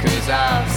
cause I've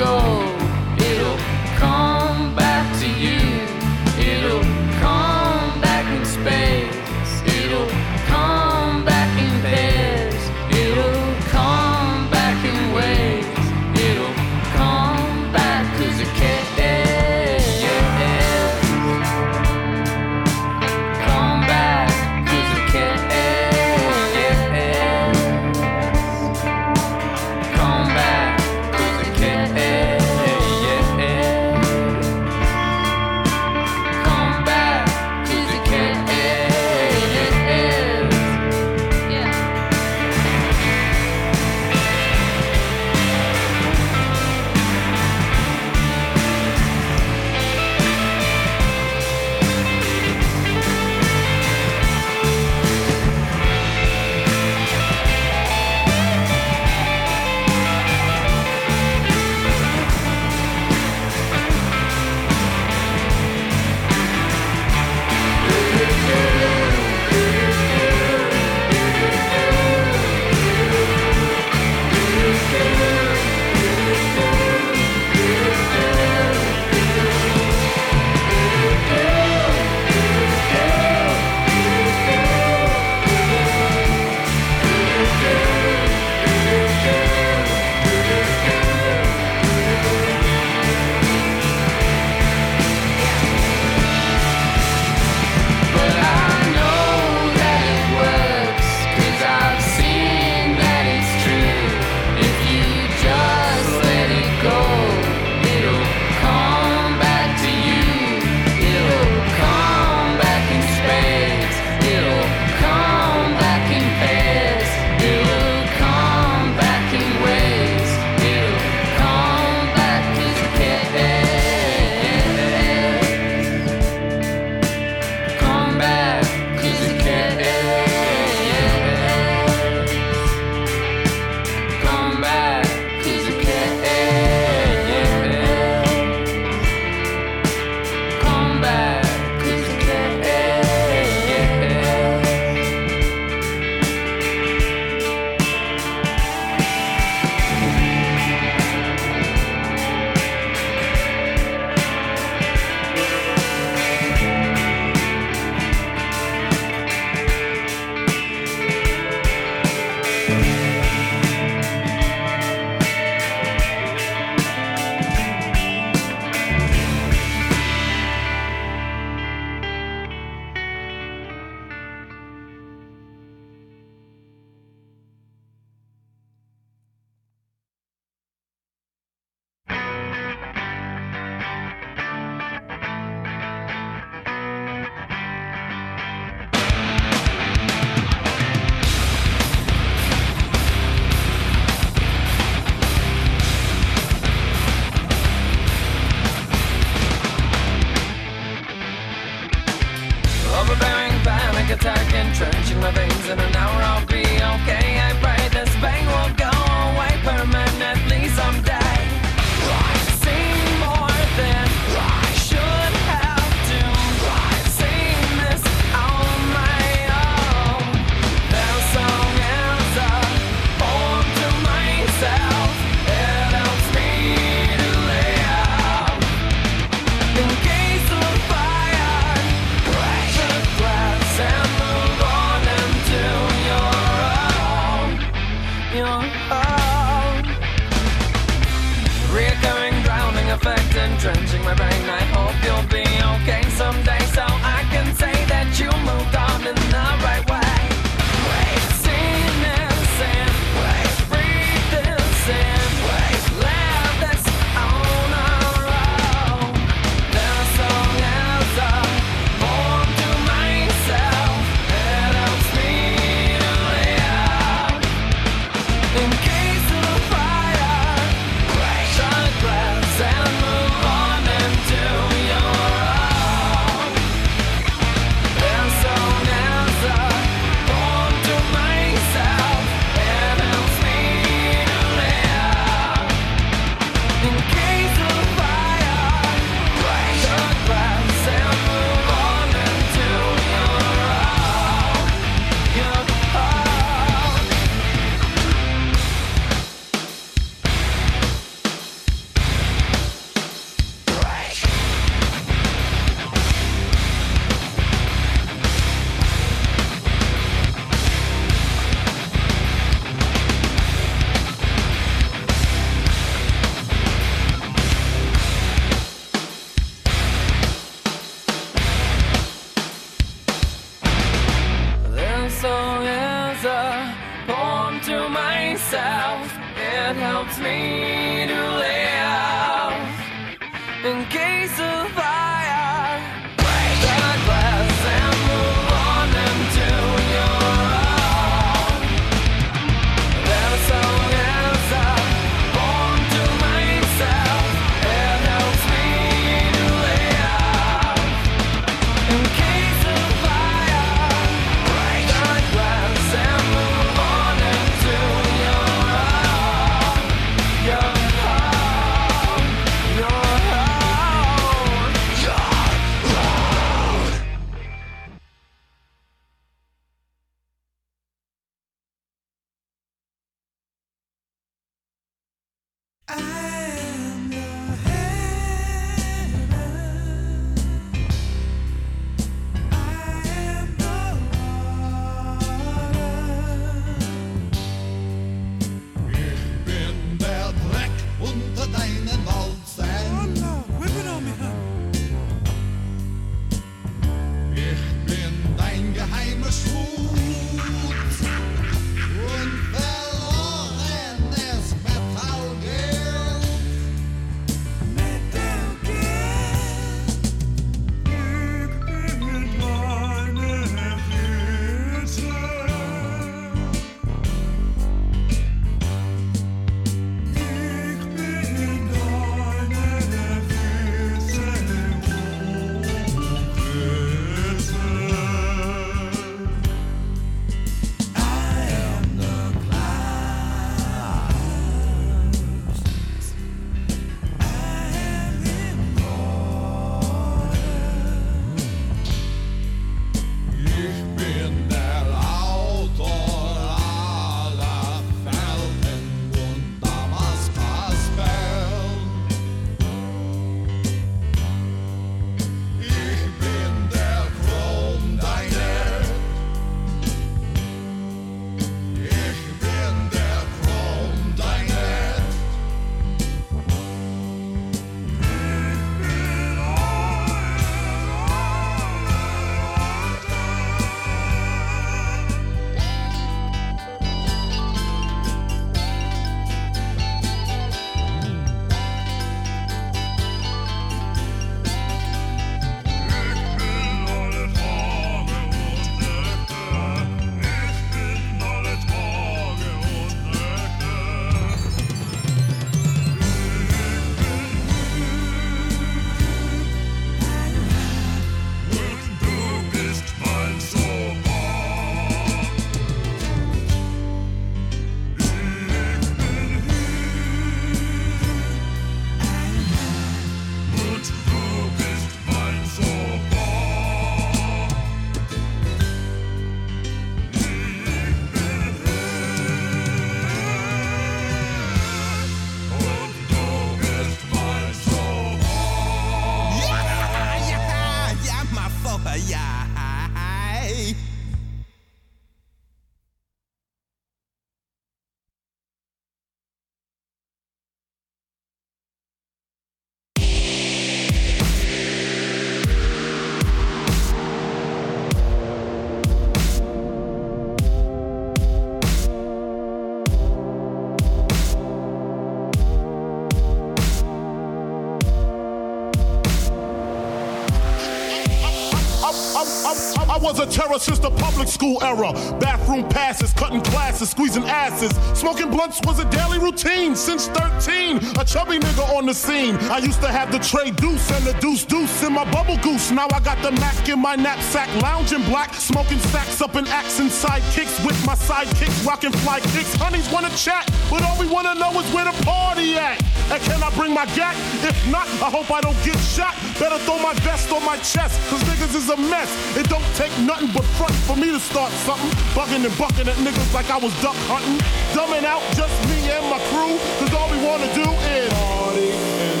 was a terror since the public school era. Bathroom passes, cutting classes, squeezing asses. Smoking blunts was a daily routine since 13. A chubby nigga on the scene. I used to have the tray deuce and the deuce deuce in my bubble goose. Now I got the Mac in my knapsack, lounging black, smoking stacks up in axe and sidekicks with my sidekicks, rocking fly kicks. Honeys wanna chat, but all we wanna know is where the party at. And can I bring my gat? If not, I hope I don't get shot. Better throw my vest on my chest, cause niggas is a mess. It don't take nothing but front for me to start something. Bugging and bucking at niggas like I was duck hunting. Dumbing out just me and my crew, cause all we wanna do is party and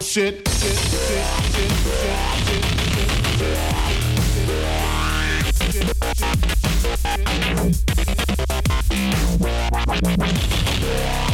shit, shit, shit, shit, shit, shit, shit, shit, shit,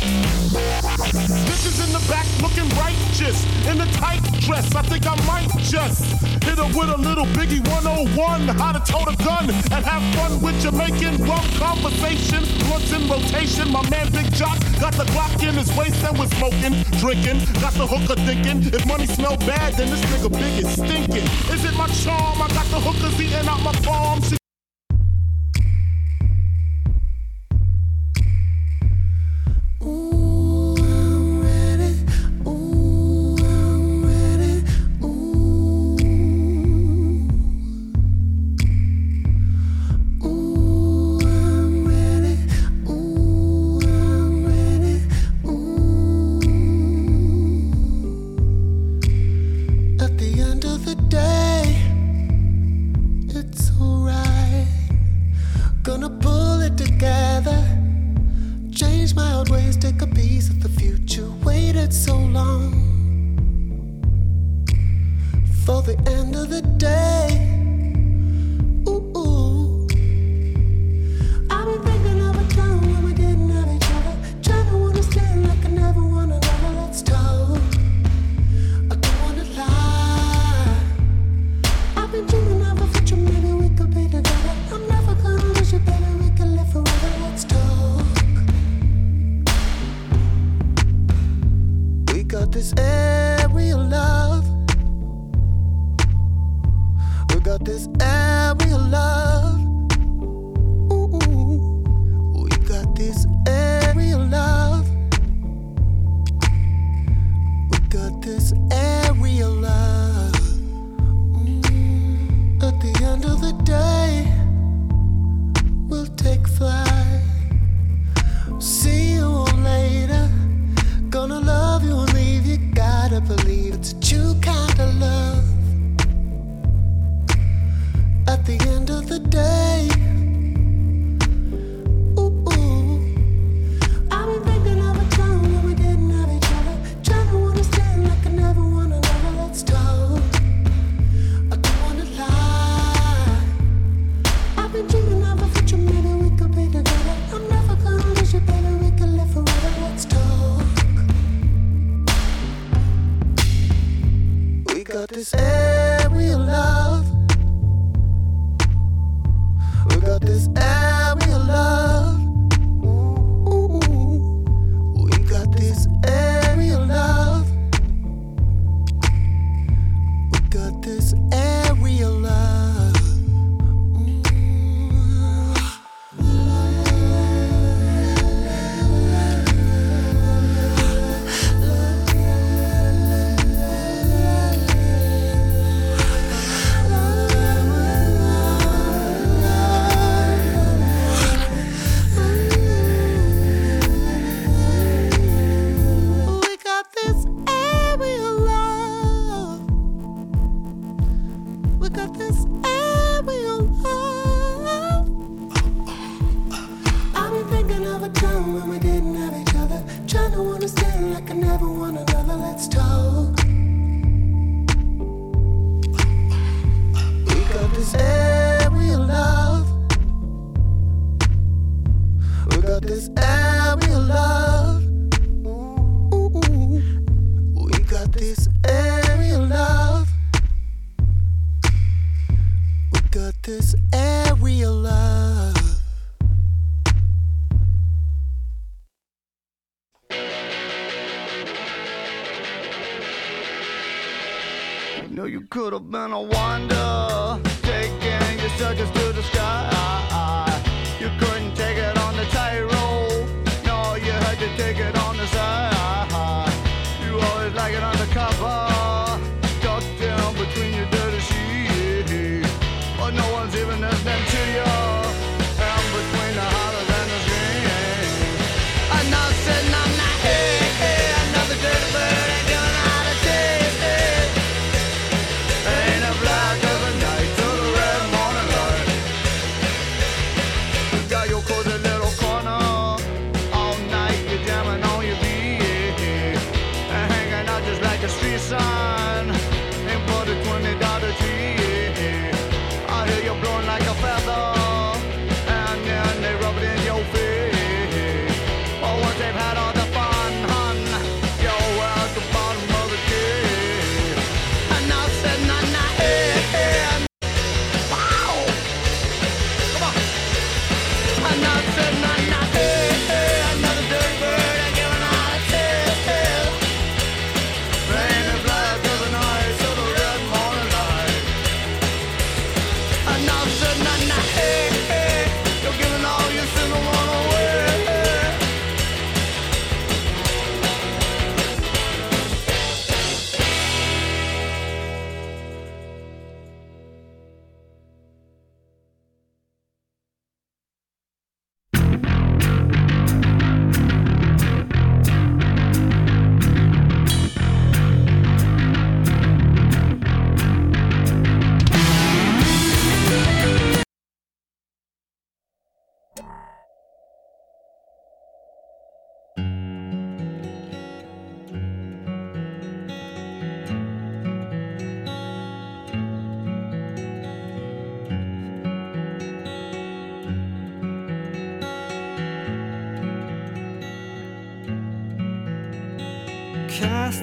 Bitches in the back looking righteous in a tight dress. I think I might just hit her with a little Biggie 101. How to tote a gun and have fun with Jamaican rum conversation. Blunts in rotation. My man Big Jock got the Glock in his waist and was smoking, drinking. Got the hooker thinking if money smell bad, then this nigga big is stinking. Is it my charm? I got the hookers eating out my palm. She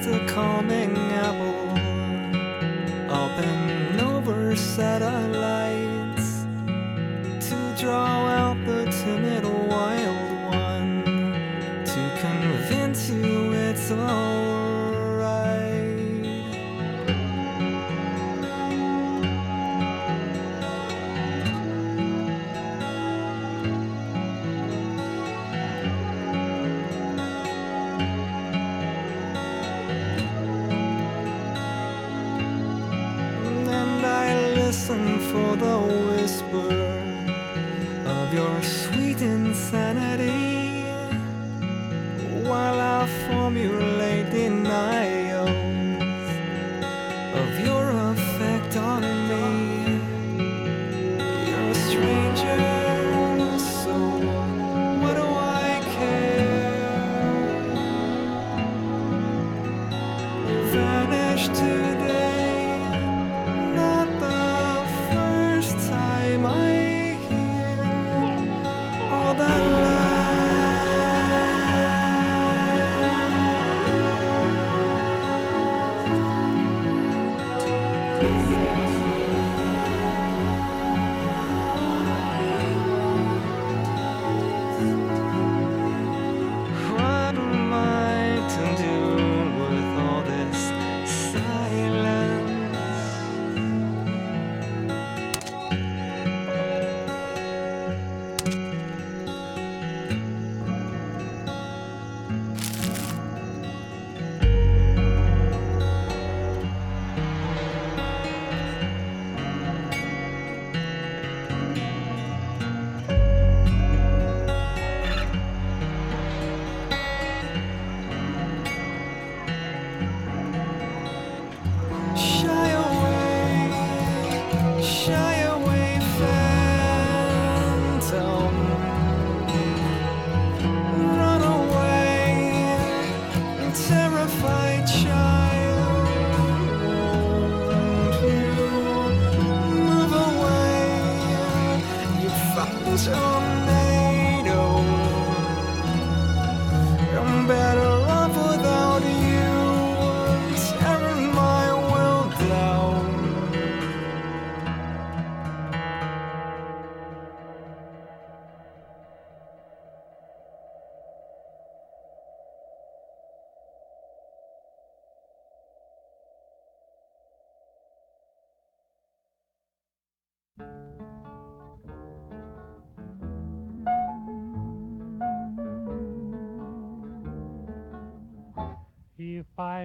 A calming apple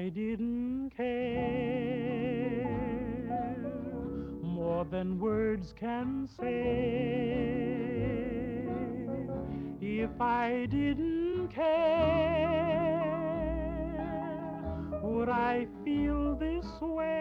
I didn't care more than words can say, if I didn't care, would I feel this way?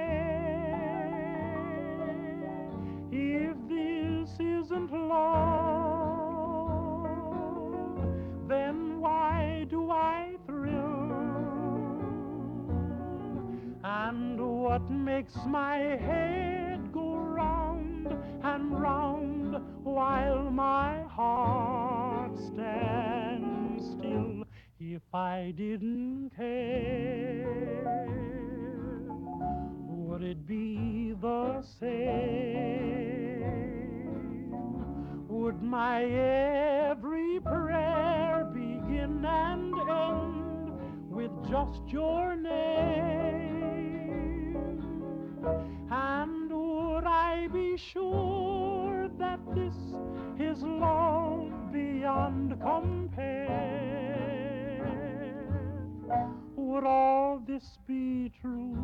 Makes my head go round and round while my heart stands still? If I didn't care, would it be the same? Would my every prayer begin and end with just your compare? Would all this be true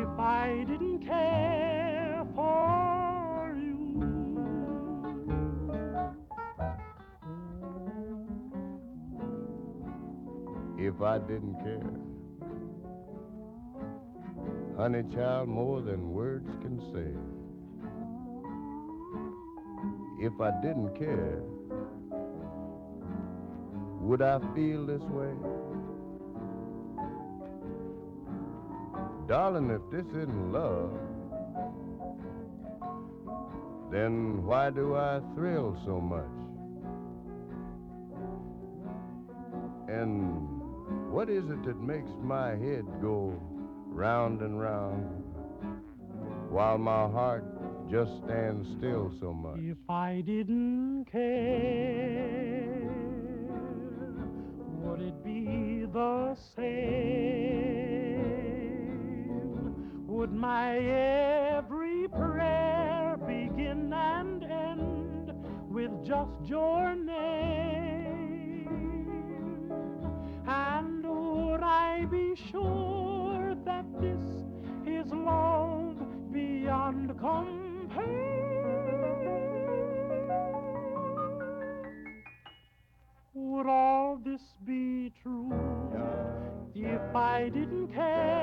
if I didn't care for you? if I didn't care. Honey child, more than words can say. If I didn't care, would I feel this way? Darling, if this isn't love, then why do I thrill so much? And what is it that makes my head go round and round while my heart just stands still so much? If I didn't care, my every prayer begin and end with just your name? And would I be sure that this is love beyond compare? Would all this be true if I didn't care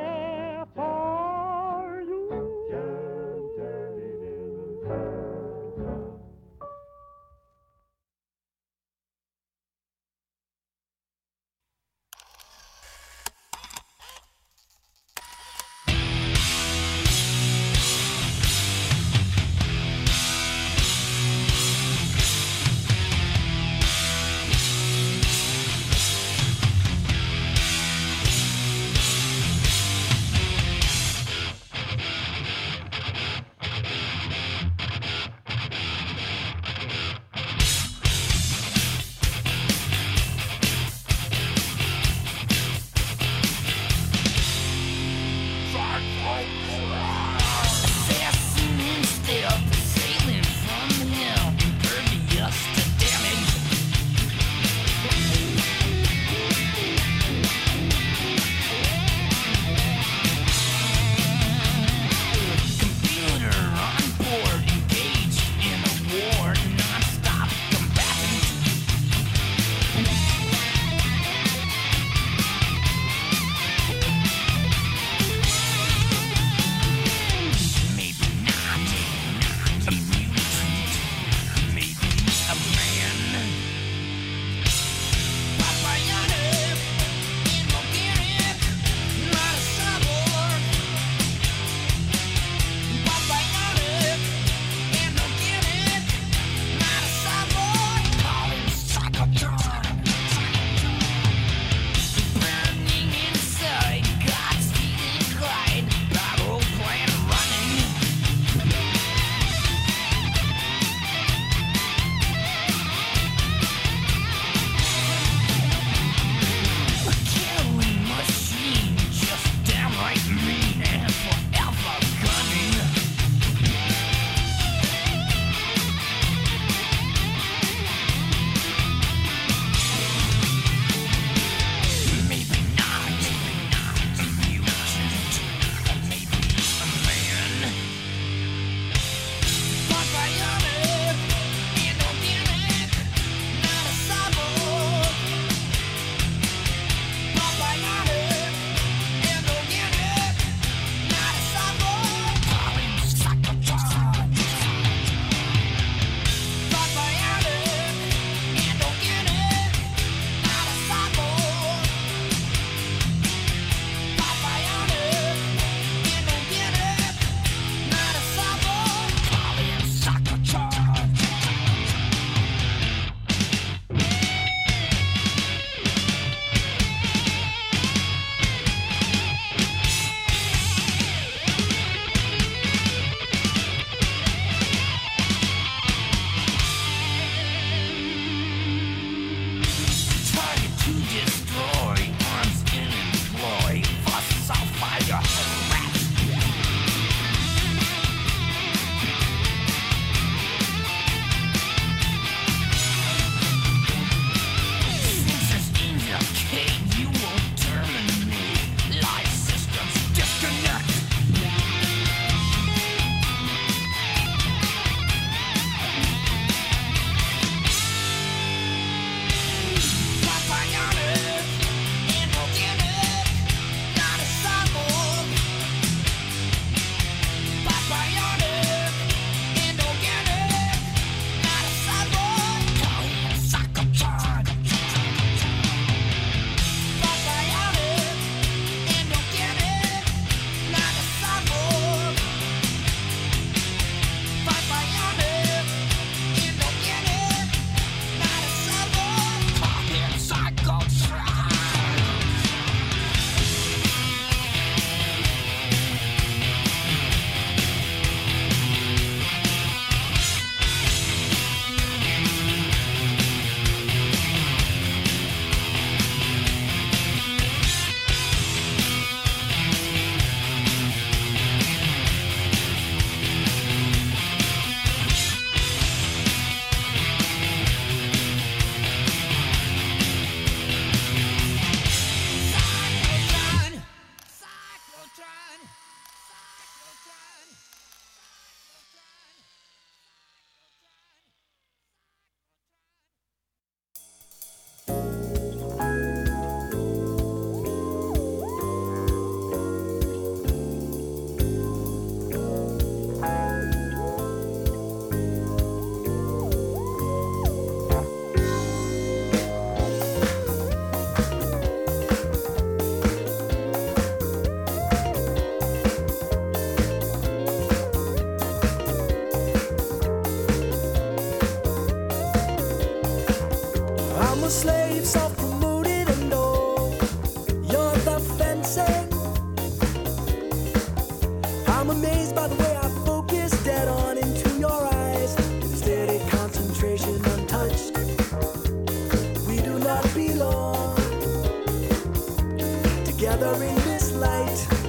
together in this light.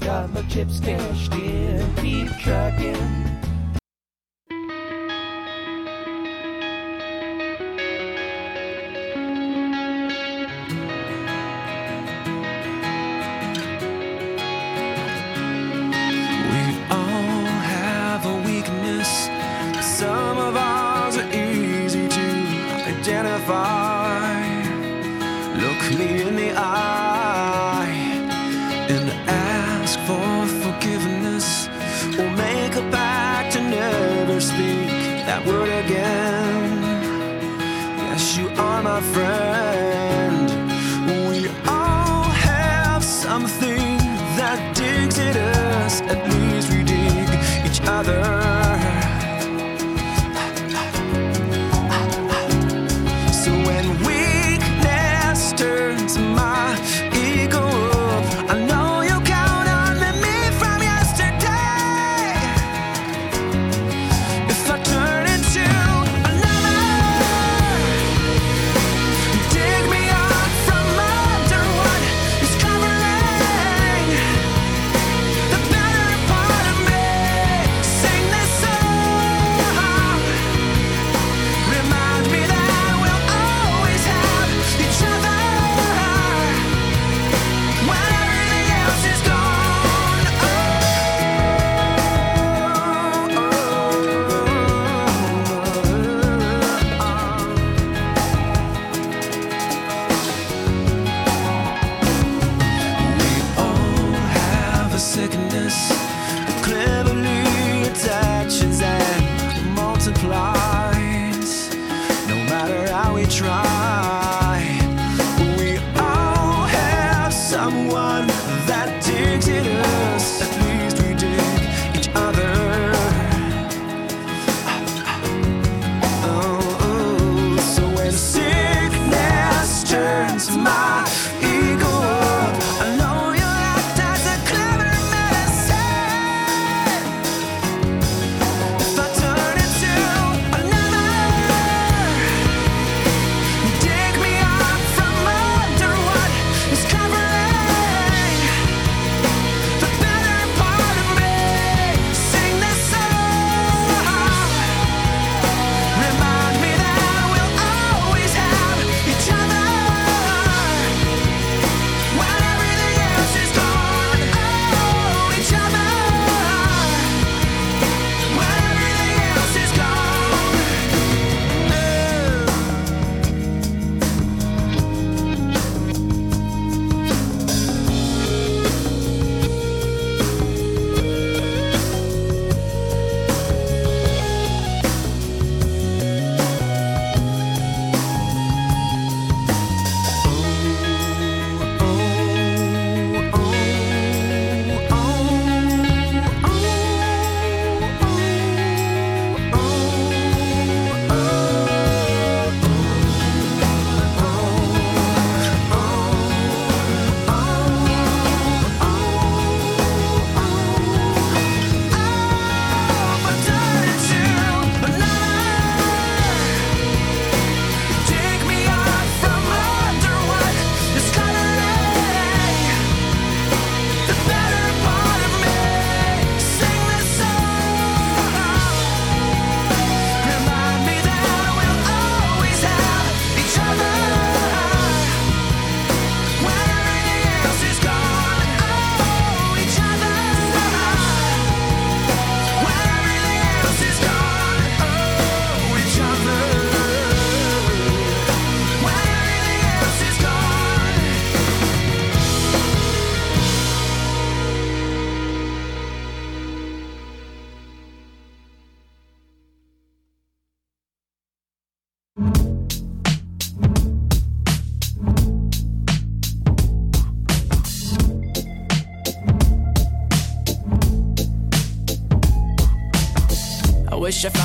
Got my chips cashed in. Keep truckin'.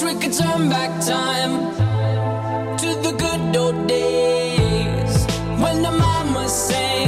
Wish we could turn back time to the good old days when the mama sang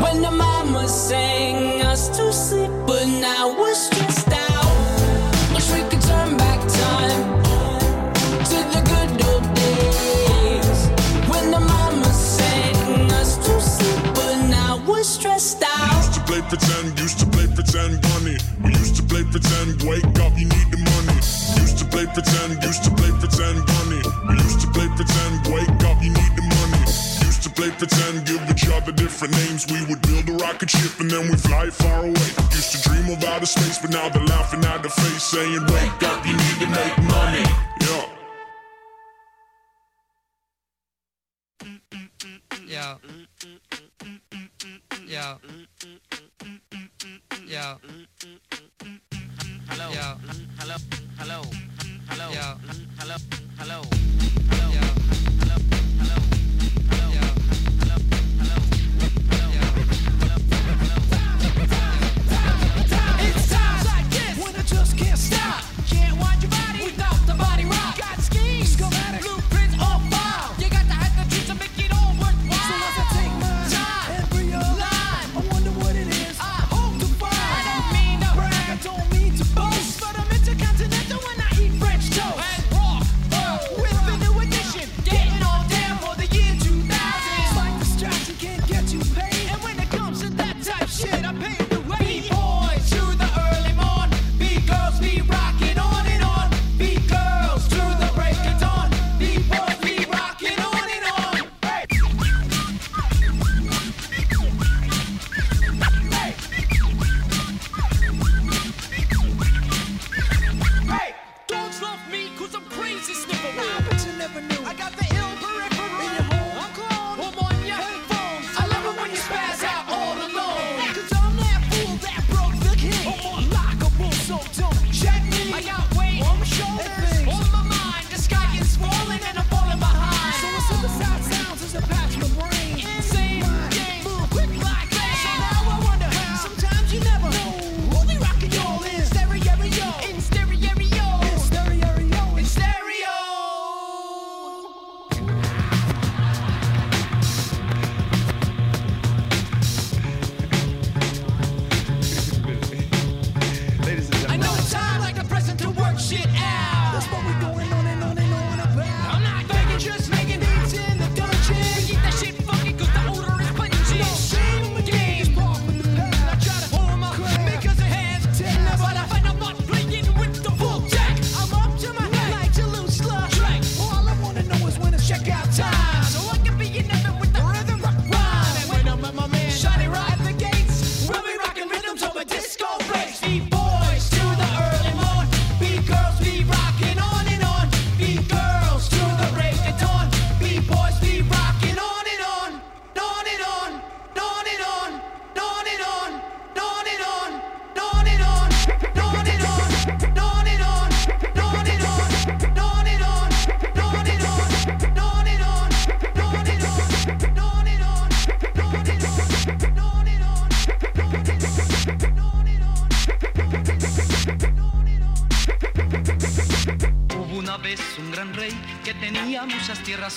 when the mama sang us to sleep, but now we're stressed out. Wish we could turn back time to the good old days when the mama sang us to sleep, but now we're stressed out. Used to play pretend, used to play pretend bunny. We used to play pretend, wake up, you need the money. Used to play pretend, used to different names. We would build a rocket ship and then we'd fly it far away. Used to dream of outer space, but now they're laughing at the face, saying, Wake up, you need to make money. Yeah. Yo. Yo. Yo. Hello. Yo. Hello. Hello. Hello. Yo. Hello. Hello. Hello. Yo.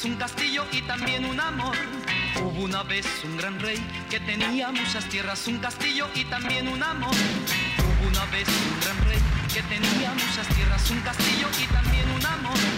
Un castillo y también un amor. Hubo una vez un gran rey que tenía muchas tierras, un castillo y también un amor. Hubo una vez un gran rey que tenía muchas tierras, un castillo y también un amor.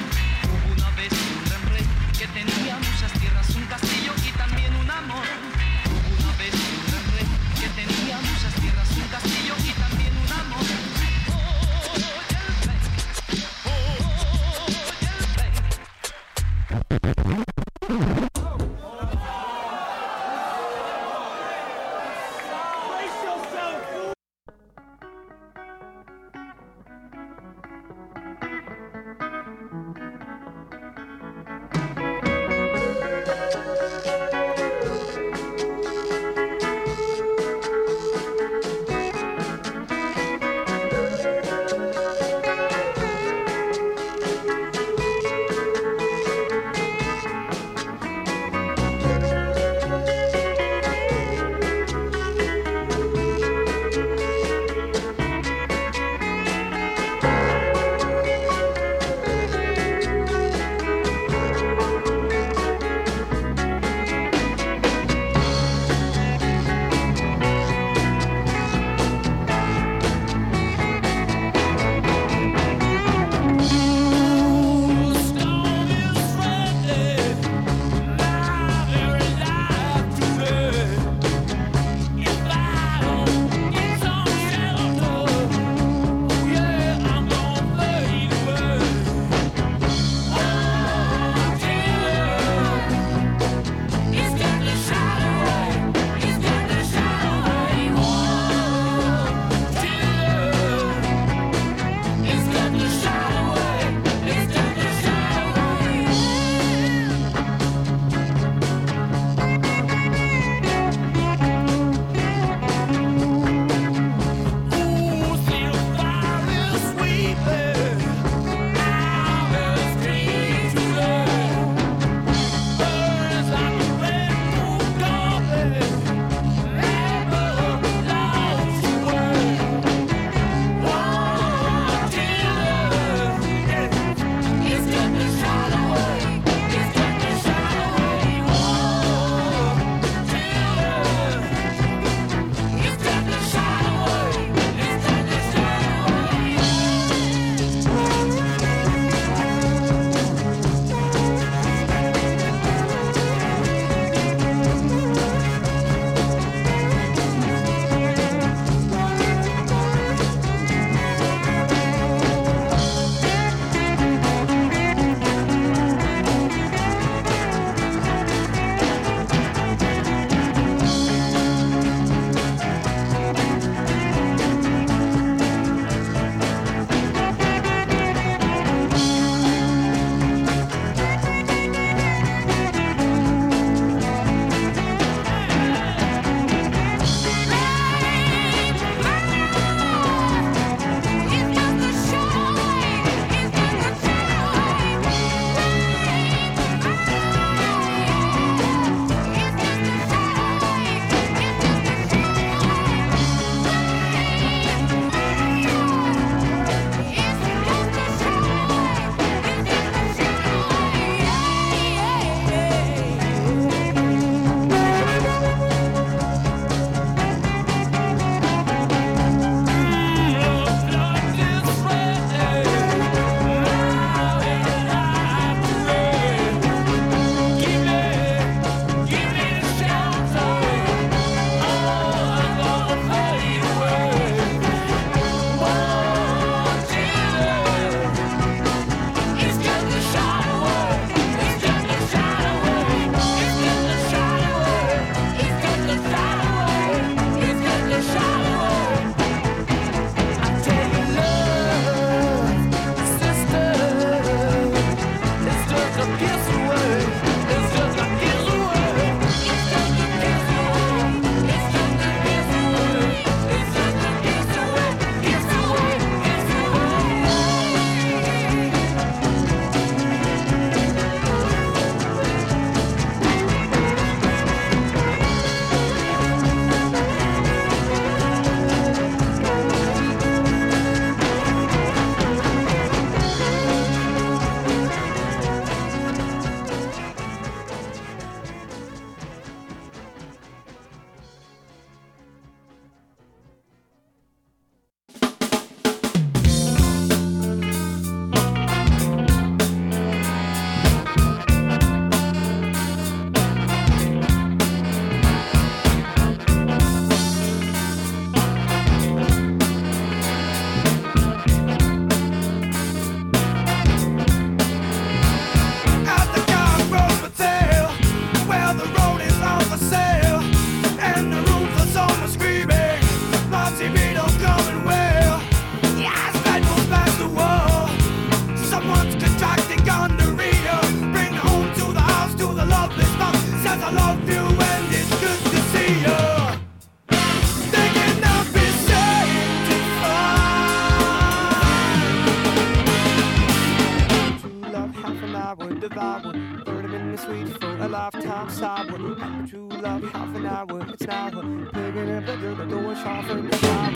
Half it's an hour. Picking up the dirt, the door, off in the shower.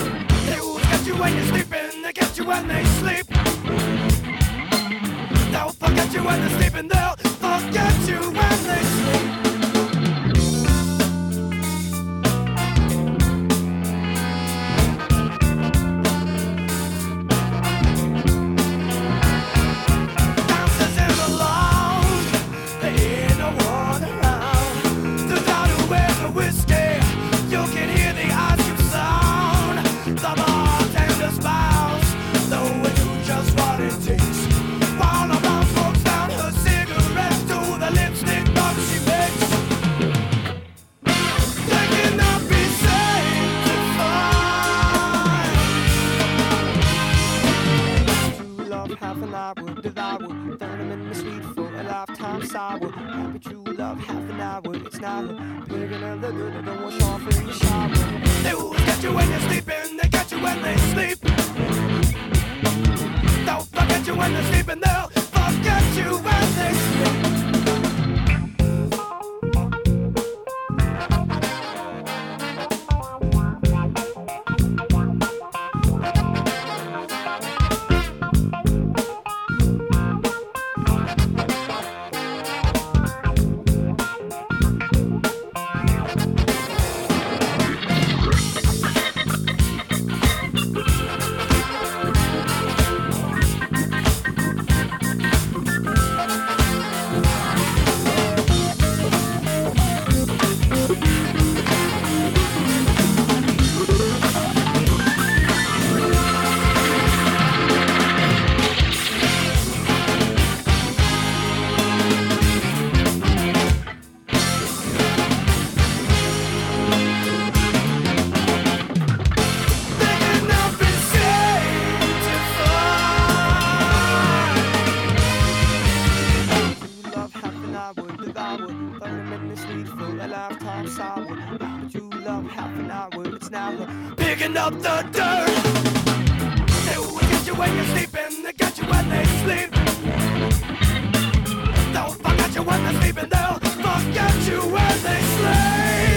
They will get you when you're sleeping, they get you when they sleep. They'll forget you when they're sleeping, they'll forget you when they sleep. Picking up the off in the. They will get you when you're sleeping, they get you when they sleep. Don't forget you when they're sleeping, they'll half an hour, it's hour. picking up the dirt. They will get you when you're sleeping, they get you when they sleep. They'll forget you when they're sleeping, they'll forget you when they sleep.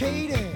Katie